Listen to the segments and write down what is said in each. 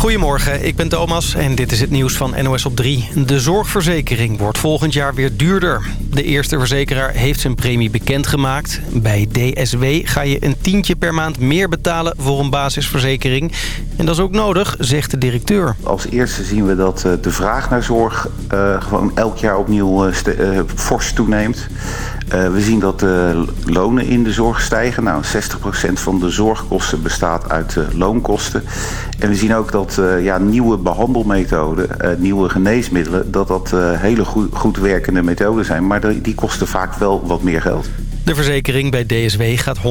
Goedemorgen, ik ben Thomas en dit is het nieuws van NOS op 3. De zorgverzekering wordt volgend jaar weer duurder. De eerste verzekeraar heeft zijn premie bekendgemaakt. Bij DSW ga je een tientje per maand meer betalen voor een basisverzekering. En dat is ook nodig, zegt de directeur. Als eerste zien we dat eh, de vraag naar zorg uh, gewoon elk jaar opnieuw uh, fors toeneemt. Uh, we zien dat de lonen in de zorg stijgen. Nou, 60% van de zorgkosten bestaat uit uh, loonkosten. En we zien ook dat ja, nieuwe behandelmethoden, nieuwe geneesmiddelen... dat dat hele goed, goed werkende methoden zijn. Maar die kosten vaak wel wat meer geld. De verzekering bij DSW gaat 158,50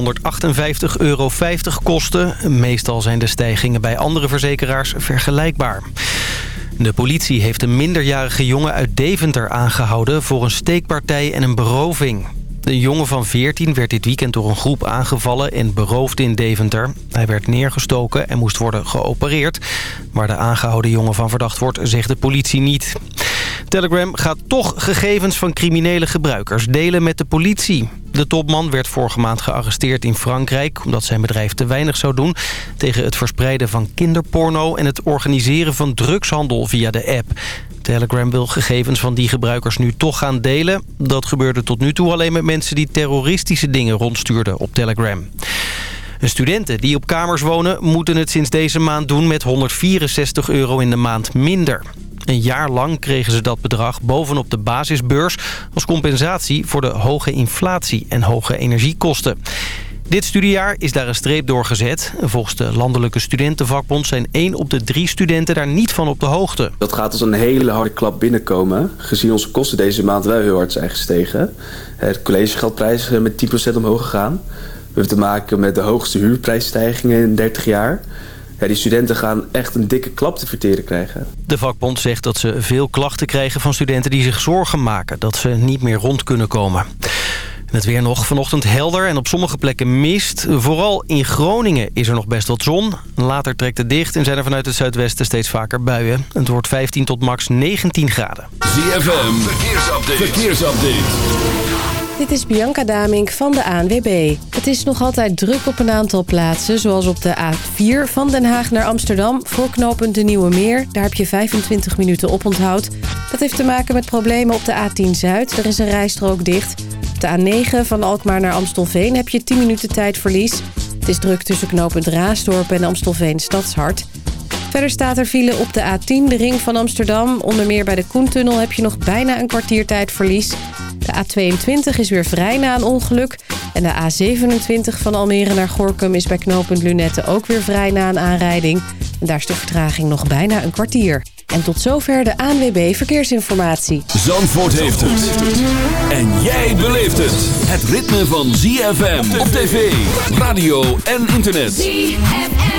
euro kosten. Meestal zijn de stijgingen bij andere verzekeraars vergelijkbaar. De politie heeft een minderjarige jongen uit Deventer aangehouden... voor een steekpartij en een beroving. De jongen van 14 werd dit weekend door een groep aangevallen en beroofd in Deventer. Hij werd neergestoken en moest worden geopereerd. Waar de aangehouden jongen van verdacht wordt, zegt de politie niet. Telegram gaat toch gegevens van criminele gebruikers delen met de politie. De topman werd vorige maand gearresteerd in Frankrijk... omdat zijn bedrijf te weinig zou doen... tegen het verspreiden van kinderporno... en het organiseren van drugshandel via de app. Telegram wil gegevens van die gebruikers nu toch gaan delen. Dat gebeurde tot nu toe alleen met mensen die terroristische dingen rondstuurden op Telegram. Studenten die op kamers wonen moeten het sinds deze maand doen met 164 euro in de maand minder. Een jaar lang kregen ze dat bedrag bovenop de basisbeurs... als compensatie voor de hoge inflatie en hoge energiekosten. Dit studiejaar is daar een streep door gezet. Volgens de Landelijke Studentenvakbond zijn één op de drie studenten daar niet van op de hoogte. Dat gaat als een hele harde klap binnenkomen. Gezien onze kosten deze maand wel heel hard zijn gestegen. Het collegegeldprijs is met 10% omhoog gegaan. We hebben te maken met de hoogste huurprijsstijgingen in 30 jaar. Ja, die studenten gaan echt een dikke klap te verteren krijgen. De vakbond zegt dat ze veel klachten krijgen van studenten die zich zorgen maken... dat ze niet meer rond kunnen komen. Het weer nog vanochtend helder en op sommige plekken mist. Vooral in Groningen is er nog best wat zon. Later trekt het dicht en zijn er vanuit het zuidwesten steeds vaker buien. Het wordt 15 tot max 19 graden. ZFM, verkeersupdate. verkeersupdate. Dit is Bianca Damink van de ANWB. Het is nog altijd druk op een aantal plaatsen, zoals op de A4 van Den Haag naar Amsterdam... voor knooppunt de Nieuwe Meer. Daar heb je 25 minuten op onthoud. Dat heeft te maken met problemen op de A10 Zuid. Er is een rijstrook dicht. Op de A9 van Alkmaar naar Amstelveen heb je 10 minuten tijdverlies. Het is druk tussen knooppunt Raasdorp en Amstelveen Stadshart. Verder staat er file op de A10, de ring van Amsterdam. Onder meer bij de Koentunnel heb je nog bijna een kwartier tijdverlies. De A22 is weer vrij na een ongeluk. En de A27 van Almere naar Gorkum is bij knooppunt Lunette ook weer vrij na een aanrijding. En daar is de vertraging nog bijna een kwartier. En tot zover de ANWB Verkeersinformatie. Zandvoort heeft het. En jij beleeft het. Het ritme van ZFM op tv, radio en internet. ZFM.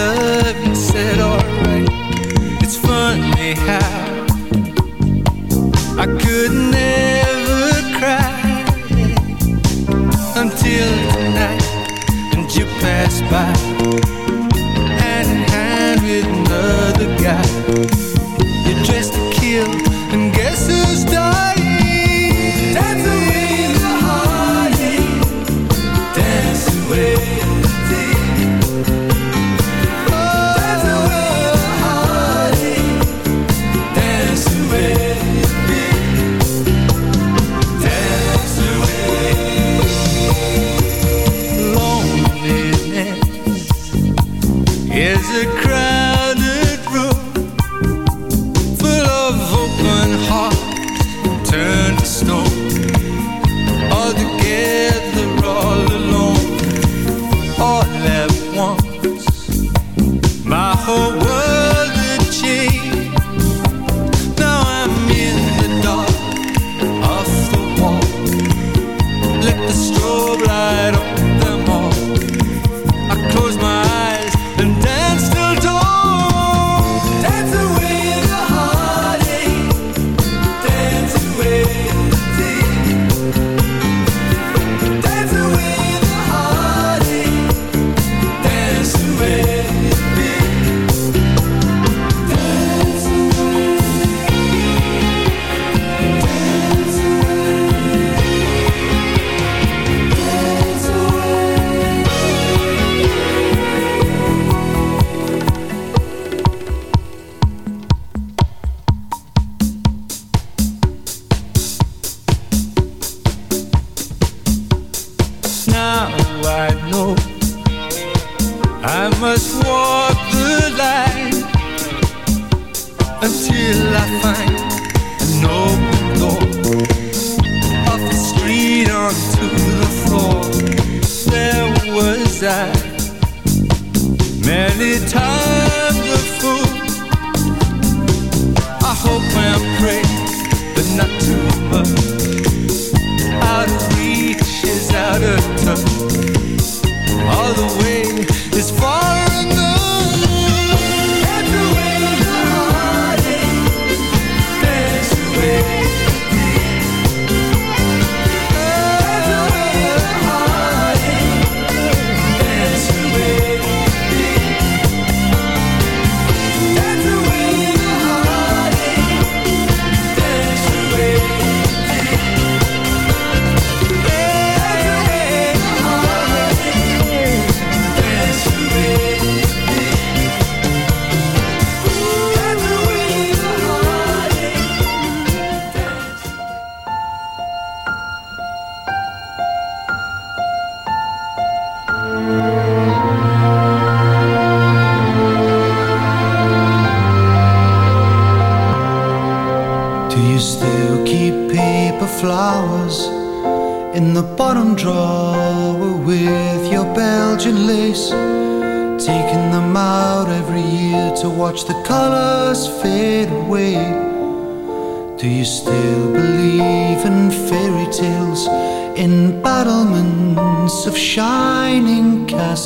Love, you said alright. It's funny how I know. I must walk the line Until I find an open door Off the street onto the floor. There was I Many times a fool. I hope and pray But not too much. Out of reach is out of touch. The way. Is far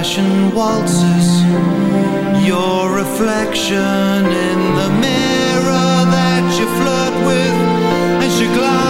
Fashion waltzes Your reflection in the mirror that you flirt with As you glide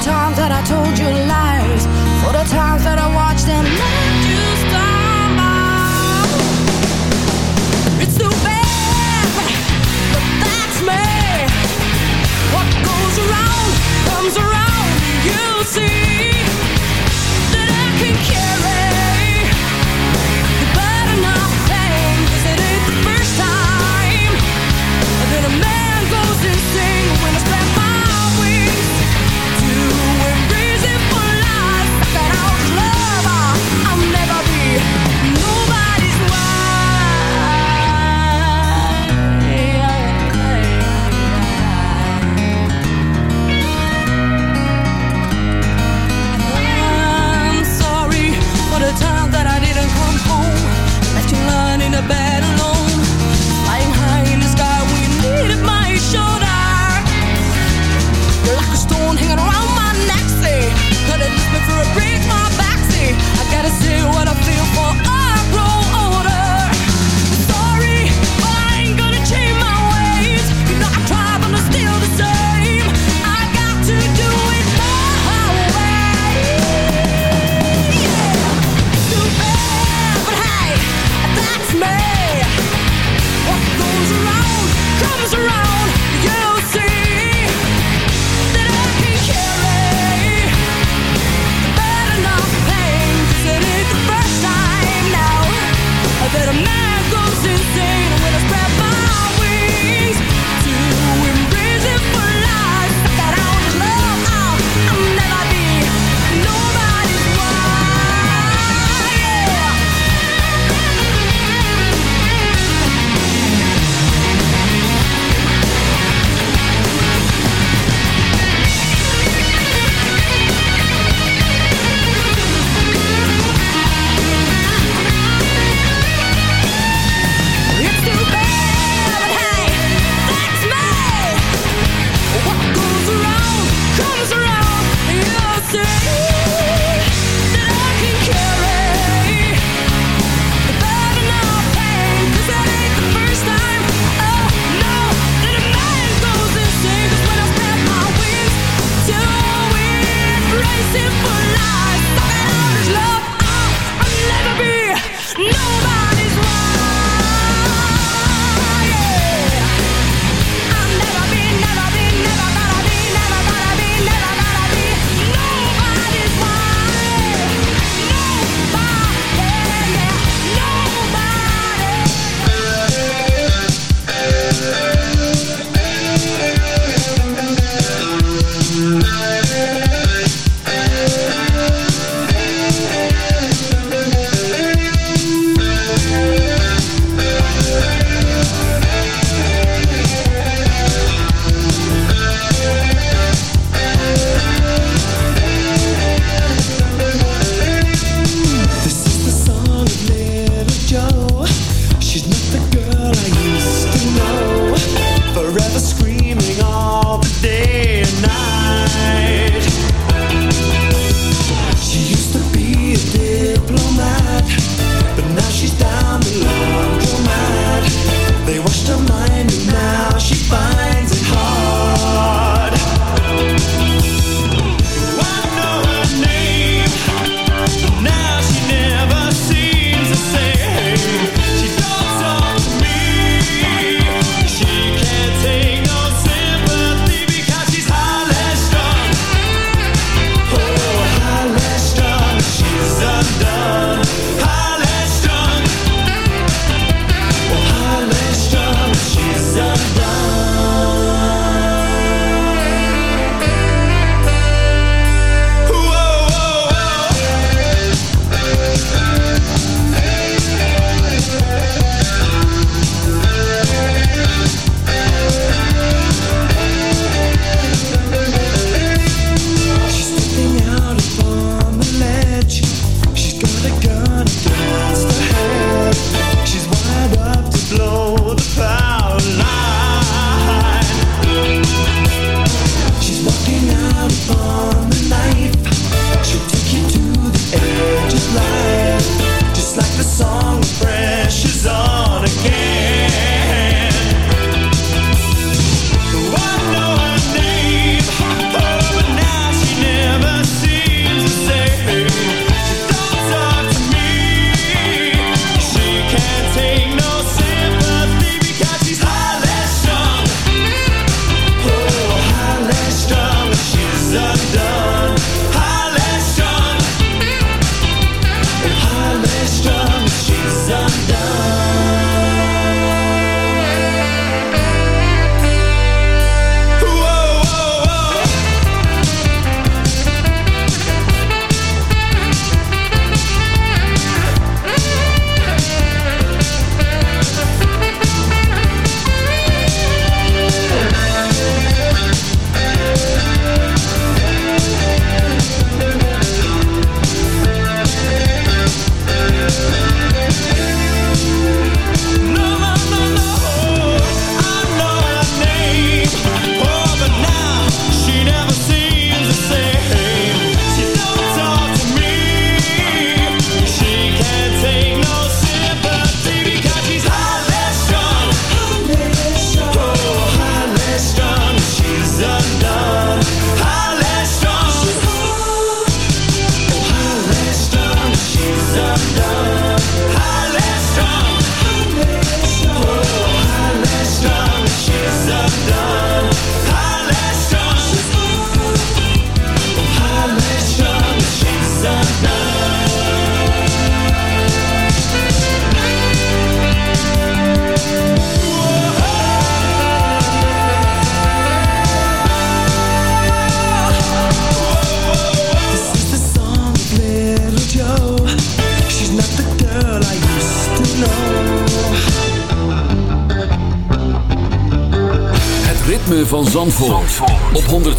the times that I told you lies, for the times that I watched them lie.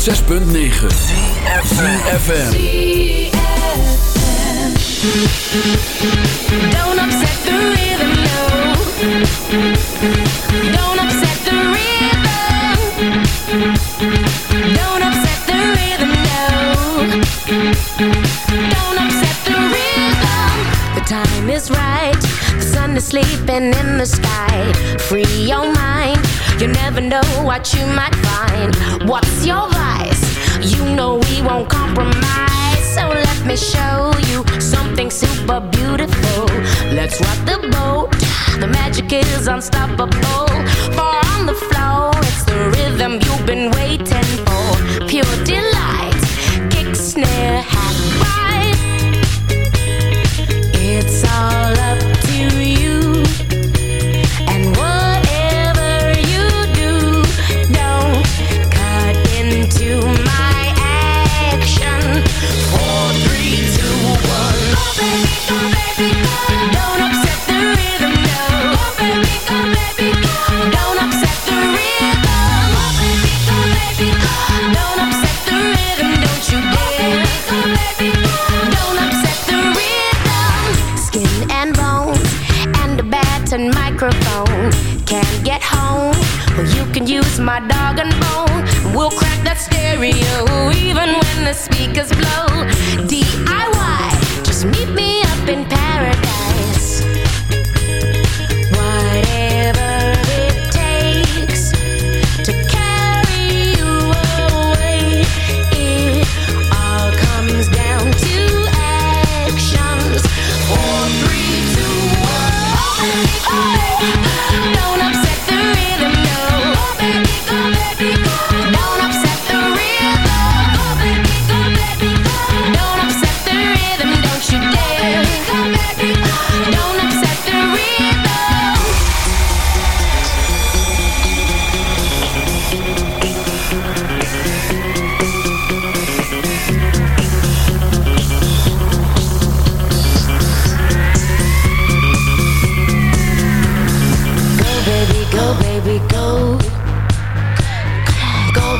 6.9 compromise. So let me show you something super beautiful. Let's rock the boat. The magic is unstoppable. Far on the floor, it's the rhythm you've been waiting for. stereo, even when the speakers blow.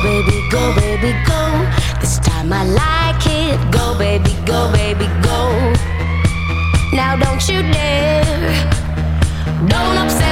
baby, go, baby, go. This time I like it. Go, baby, go, baby, go. Now don't you dare. Don't upset.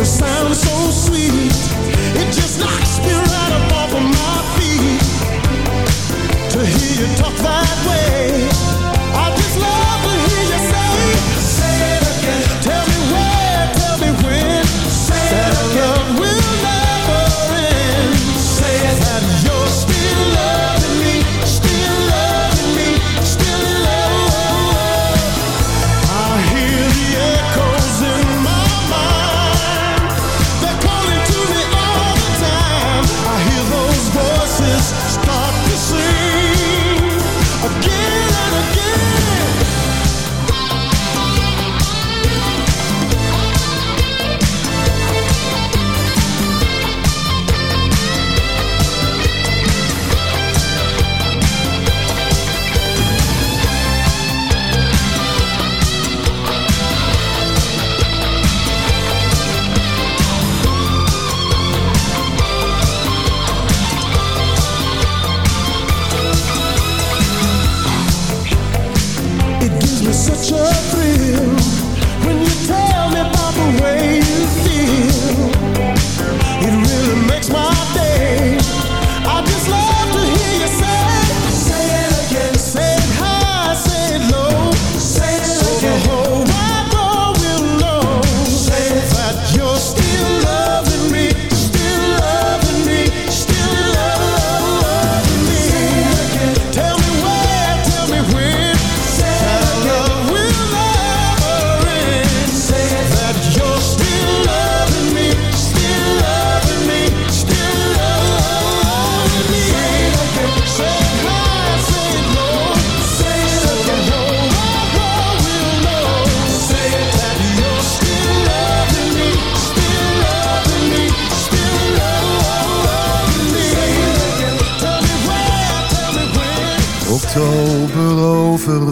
it sounds so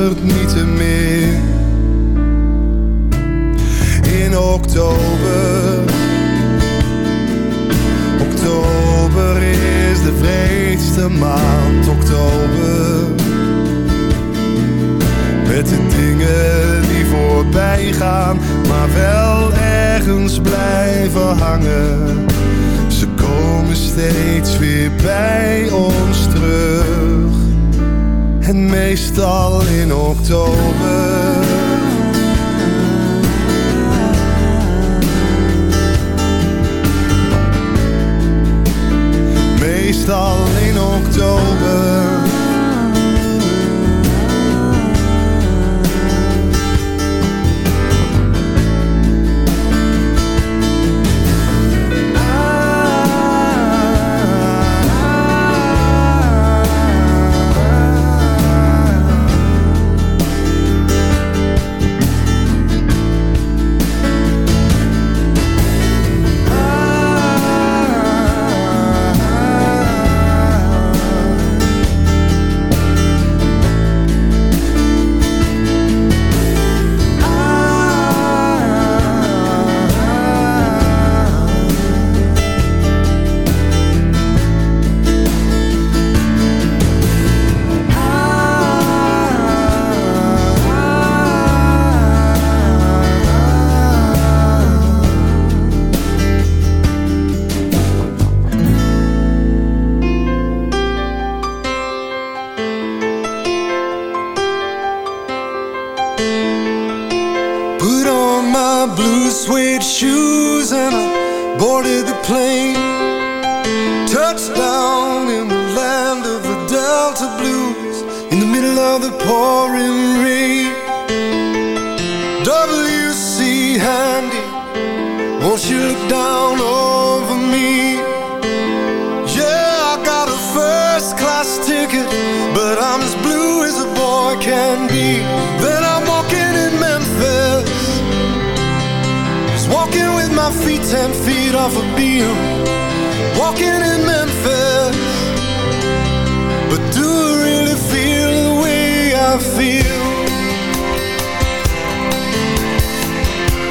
verandert niet meer. In oktober, oktober is de vreedste maand, oktober. Met de dingen die voorbij gaan, maar wel ergens blijven hangen. Ze komen steeds weer bij ons terug. En meestal in oktober. Meestal in oktober. Touchdown in the land of the Delta Blues in the middle of the pouring rain. W.C. Handy, won't you look down over me? Yeah, I got a first class ticket, but I'm as blue as a boy can be. Then I'm walking in Memphis, just walking with my feet ten feet off a beam. Walking I feel?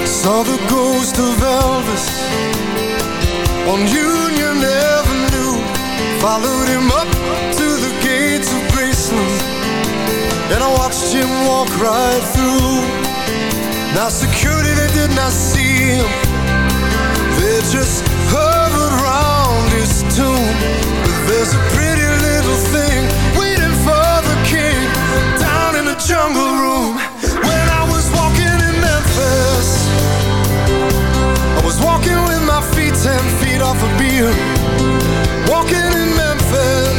Saw the ghost of Elvis on Union Avenue. Followed him up to the gates of Graceland, and I watched him walk right through. Now security they did not see him, they just jungle room. When I was walking in Memphis. I was walking with my feet ten feet off a beam Walking in Memphis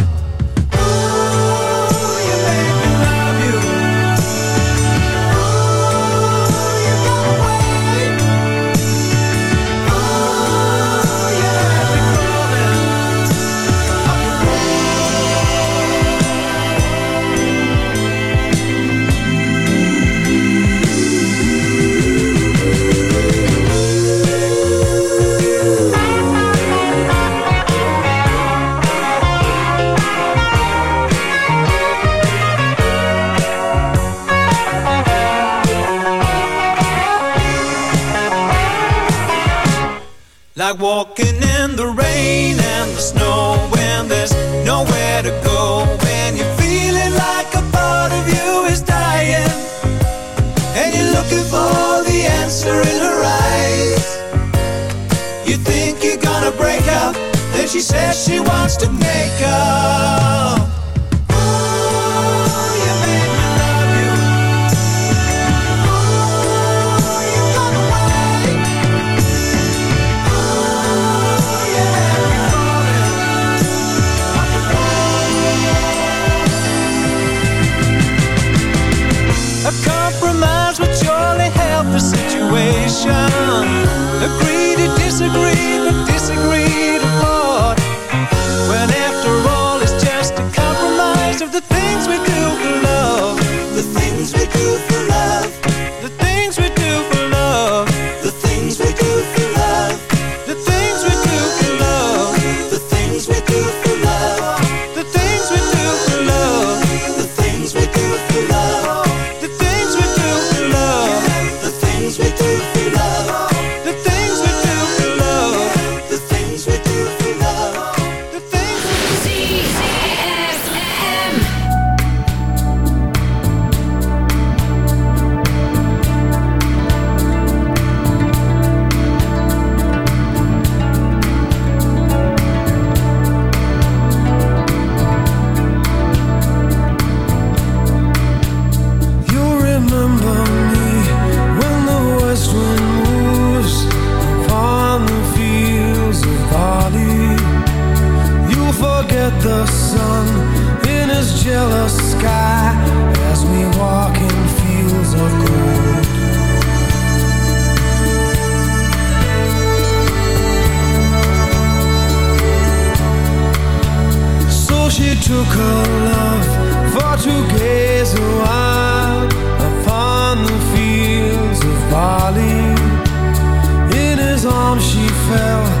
And you're looking for the answer in her eyes. You think you're gonna break up Then she says she wants to make up. agree to disagree took her love for to gaze a while upon the fields of Bali. In his arms she fell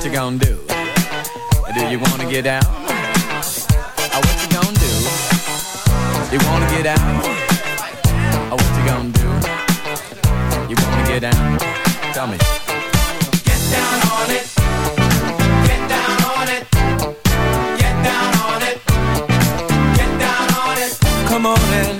what you gonna do? Do you wanna get out? Oh, what you gonna do? You wanna get out? Oh, what you gonna do? You wanna get down? Tell me. Get down on it. Get down on it. Get down on it. Get down on it. Come on in.